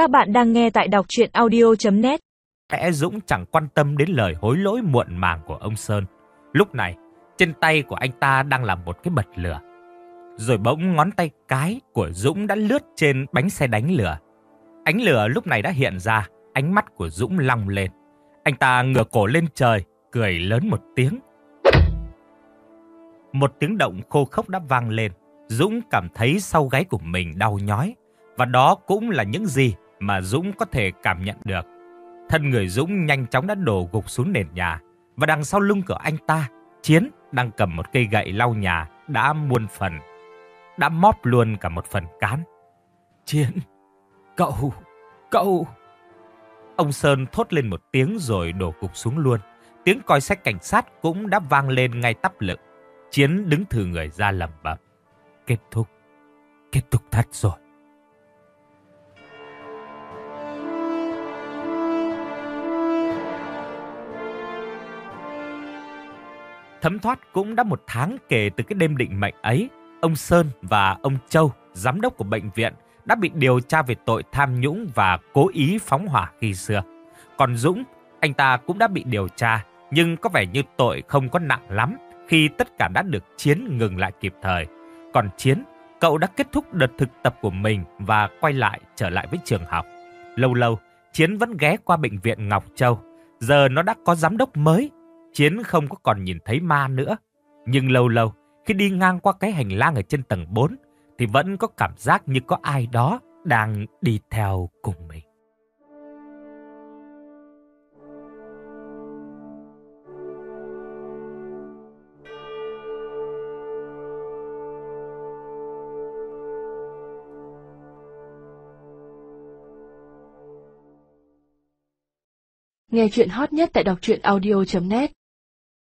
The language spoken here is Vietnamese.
Các bạn đang nghe tại đọc chuyện audio.net Lẽ Dũng chẳng quan tâm đến lời hối lỗi muộn màng của ông Sơn. Lúc này, trên tay của anh ta đang là một cái bật lửa. Rồi bỗng ngón tay cái của Dũng đã lướt trên bánh xe đánh lửa. Ánh lửa lúc này đã hiện ra, ánh mắt của Dũng long lên. Anh ta ngửa cổ lên trời, cười lớn một tiếng. Một tiếng động khô khốc đã vang lên. Dũng cảm thấy sau gáy của mình đau nhói. Và đó cũng là những gì mà Dũng có thể cảm nhận được. Thân người Dũng nhanh chóng đã đổ gục xuống nền nhà. Và đằng sau lưng của anh ta, Chiến đang cầm một cây gậy lau nhà đã muôn phần. Đã móp luôn cả một phần cán. Chiến, cậu, cậu... Ông Sơn thốt lên một tiếng rồi đổ gục xuống luôn. Tiếng còi xe cảnh sát cũng đã vang lên ngay tắp lựng. Chiến đứng thử người ra lầm bầm. Kết thúc, kết thúc thật rồi. Thấm thoát cũng đã một tháng kể từ cái đêm định mệnh ấy, ông Sơn và ông Châu, giám đốc của bệnh viện, đã bị điều tra về tội tham nhũng và cố ý phóng hỏa khi xưa. Còn Dũng, anh ta cũng đã bị điều tra, nhưng có vẻ như tội không có nặng lắm khi tất cả đã được Chiến ngừng lại kịp thời. Còn Chiến, cậu đã kết thúc đợt thực tập của mình và quay lại trở lại với trường học. Lâu lâu, Chiến vẫn ghé qua bệnh viện Ngọc Châu. Giờ nó đã có giám đốc mới Chiến không có còn nhìn thấy ma nữa. Nhưng lâu lâu, khi đi ngang qua cái hành lang ở trên tầng 4, thì vẫn có cảm giác như có ai đó đang đi theo cùng mình. Nghe chuyện hot nhất tại đọc truyện audio.net